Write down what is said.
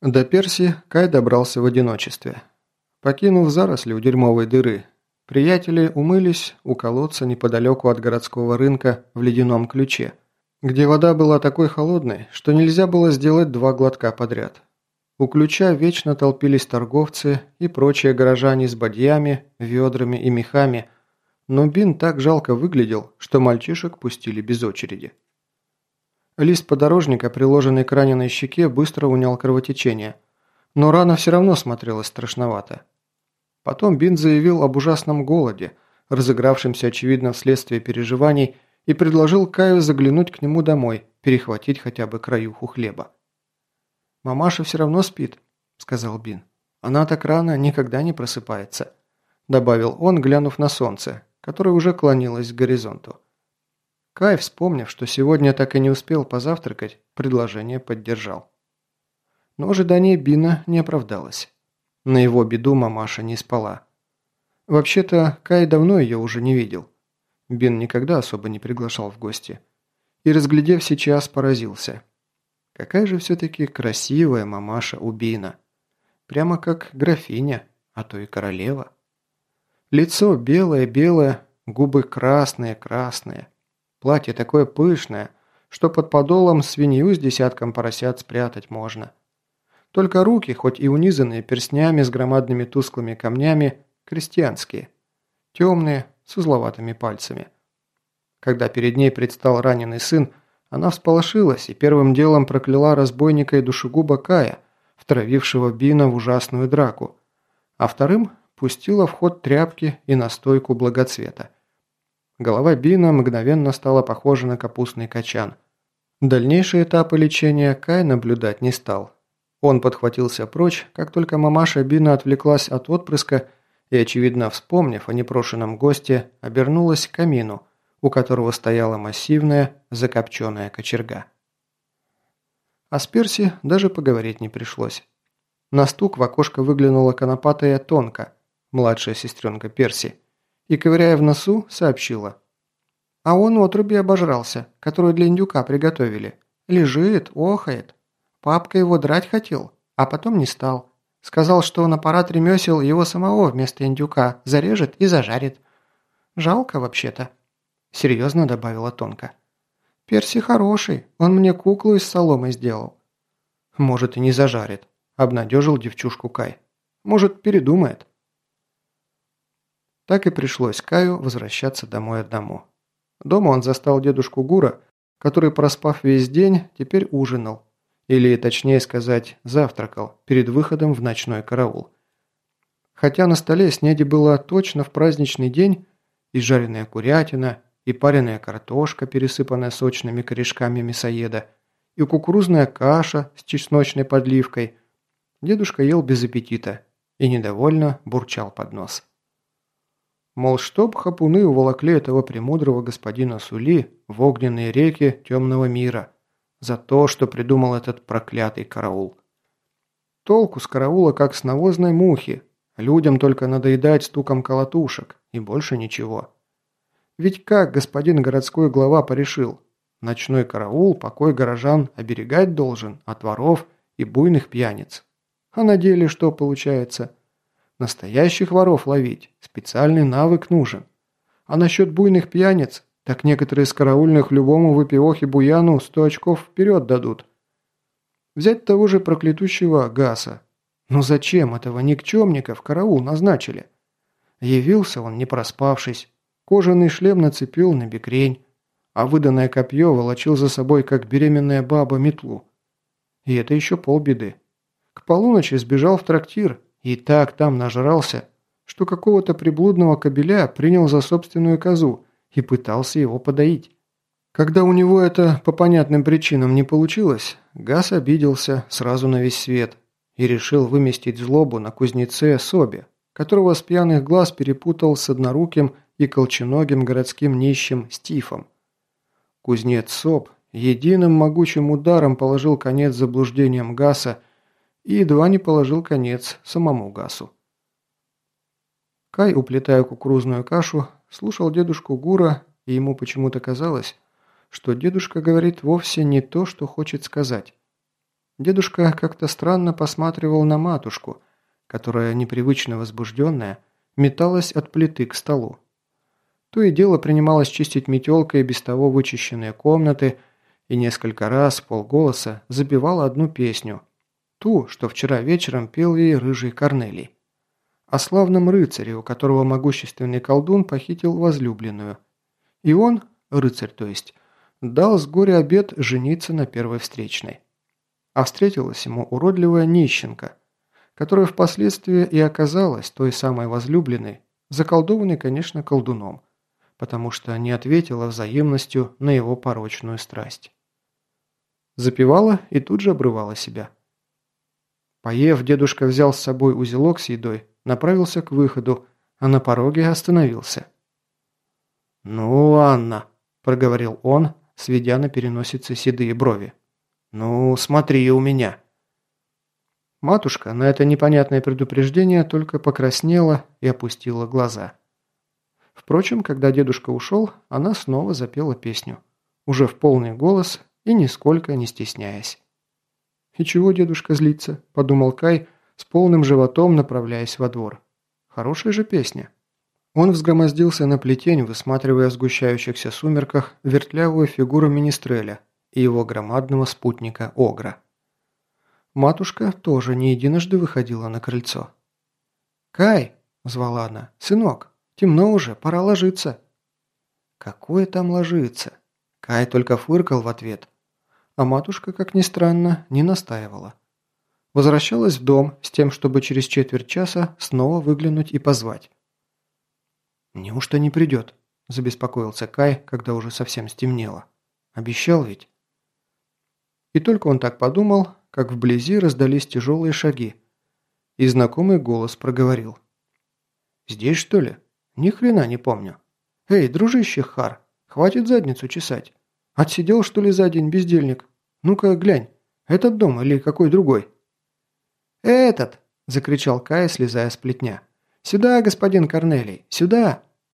До Перси Кай добрался в одиночестве. Покинув заросли у дерьмовой дыры, приятели умылись у колодца неподалеку от городского рынка в ледяном ключе, где вода была такой холодной, что нельзя было сделать два глотка подряд. У ключа вечно толпились торговцы и прочие горожане с бадьями, ведрами и мехами, но Бин так жалко выглядел, что мальчишек пустили без очереди. Лист подорожника, приложенный к раненой щеке, быстро унял кровотечение. Но рана все равно смотрелась страшновато. Потом Бин заявил об ужасном голоде, разыгравшемся очевидно вследствие переживаний, и предложил Каю заглянуть к нему домой, перехватить хотя бы краюху хлеба. «Мамаша все равно спит», – сказал Бин. «Она так рано никогда не просыпается», – добавил он, глянув на солнце, которое уже клонилось к горизонту. Кай, вспомнив, что сегодня так и не успел позавтракать, предложение поддержал. Но ожидание Бина не оправдалось. На его беду мамаша не спала. Вообще-то, Кай давно ее уже не видел. Бин никогда особо не приглашал в гости. И, разглядев сейчас, поразился. Какая же все-таки красивая мамаша у Бина. Прямо как графиня, а то и королева. Лицо белое-белое, губы красные-красные. Платье такое пышное, что под подолом свинью с десятком поросят спрятать можно. Только руки, хоть и унизанные перстнями с громадными тусклыми камнями, крестьянские. Темные, с узловатыми пальцами. Когда перед ней предстал раненый сын, она всполошилась и первым делом прокляла разбойника и душегуба Кая, втравившего Бина в ужасную драку, а вторым пустила в ход тряпки и настойку благоцвета. Голова Бина мгновенно стала похожа на капустный качан. Дальнейшие этапы лечения Кай наблюдать не стал. Он подхватился прочь, как только мамаша Бина отвлеклась от отпрыска и, очевидно вспомнив о непрошенном госте, обернулась к камину, у которого стояла массивная закопченная кочерга. А с Перси даже поговорить не пришлось. На стук в окошко выглянула конопатая Тонка, младшая сестренка Перси, и, ковыряя в носу, сообщила. «А он отруби обожрался, которую для индюка приготовили. Лежит, охает. Папка его драть хотел, а потом не стал. Сказал, что на аппарат ремесел его самого вместо индюка зарежет и зажарит. Жалко вообще-то», – серьезно добавила Тонка. «Перси хороший, он мне куклу из соломы сделал». «Может, и не зажарит», – обнадежил девчушку Кай. «Может, передумает». Так и пришлось Каю возвращаться домой одному. Дома он застал дедушку Гура, который, проспав весь день, теперь ужинал. Или, точнее сказать, завтракал перед выходом в ночной караул. Хотя на столе снеди было точно в праздничный день и жареная курятина, и пареная картошка, пересыпанная сочными корешками мясоеда, и кукурузная каша с чесночной подливкой. Дедушка ел без аппетита и недовольно бурчал под нос. Мол, чтоб хапуны уволокли этого премудрого господина Сули в огненные реки темного мира за то, что придумал этот проклятый караул. Толку с караула, как с навозной мухи. Людям только надоедать стуком колотушек, и больше ничего. Ведь как господин городской глава порешил? Ночной караул покой горожан оберегать должен от воров и буйных пьяниц. А на деле что получается? Настоящих воров ловить специальный навык нужен. А насчет буйных пьяниц, так некоторые из караульных любому выпивохе буяну сто очков вперед дадут. Взять того же проклятущего Гаса. Ну зачем этого никчемника в караул назначили? Явился он, не проспавшись, кожаный шлем нацепил на бекрень, а выданное копье волочил за собой, как беременная баба, метлу. И это еще полбеды. К полуночи сбежал в трактир, и так там нажрался, что какого-то приблудного кобеля принял за собственную козу и пытался его подоить. Когда у него это по понятным причинам не получилось, Газ обиделся сразу на весь свет и решил выместить злобу на кузнеце Собе, которого с пьяных глаз перепутал с одноруким и колченогим городским нищим Стифом. Кузнец Соб единым могучим ударом положил конец заблуждениям Гаса и едва не положил конец самому Гасу. Кай, уплетая кукурузную кашу, слушал дедушку Гура, и ему почему-то казалось, что дедушка говорит вовсе не то, что хочет сказать. Дедушка как-то странно посматривал на матушку, которая, непривычно возбужденная, металась от плиты к столу. То и дело принималась чистить метелкой без того вычищенные комнаты и несколько раз полголоса забивала одну песню, ту, что вчера вечером пел ей рыжий Корнелий. О славном рыцаре, у которого могущественный колдун похитил возлюбленную. И он, рыцарь то есть, дал с горя обед жениться на первой встречной а встретилась ему уродливая нищенка, которая впоследствии и оказалась той самой возлюбленной, заколдованной, конечно, колдуном, потому что не ответила взаимностью на его порочную страсть. Запивала и тут же обрывала себя. Поев, дедушка взял с собой узелок с едой, направился к выходу, а на пороге остановился. «Ну, Анна», – проговорил он, сведя на переносице седые брови. «Ну, смотри у меня». Матушка на это непонятное предупреждение только покраснела и опустила глаза. Впрочем, когда дедушка ушел, она снова запела песню. Уже в полный голос и нисколько не стесняясь. «И чего дедушка злится?» – подумал Кай, с полным животом направляясь во двор. «Хорошая же песня». Он взгромоздился на плетень, высматривая в сгущающихся сумерках вертлявую фигуру министреля, и его громадного спутника Огра. Матушка тоже не единожды выходила на крыльцо. «Кай!» – звала она. «Сынок, темно уже, пора ложиться». «Какое там ложиться?» Кай только фыркал в ответ. А матушка, как ни странно, не настаивала. Возвращалась в дом с тем, чтобы через четверть часа снова выглянуть и позвать. «Неужто не придет?» – забеспокоился Кай, когда уже совсем стемнело. «Обещал ведь?» И только он так подумал, как вблизи раздались тяжелые шаги. И знакомый голос проговорил. «Здесь, что ли? Ни хрена не помню. Эй, дружище Хар, хватит задницу чесать. Отсидел, что ли, за день, бездельник? Ну-ка, глянь, этот дом или какой другой?» «Этот!» – закричал Кай, слезая с плетня. «Сюда, господин Корнелий, сюда!»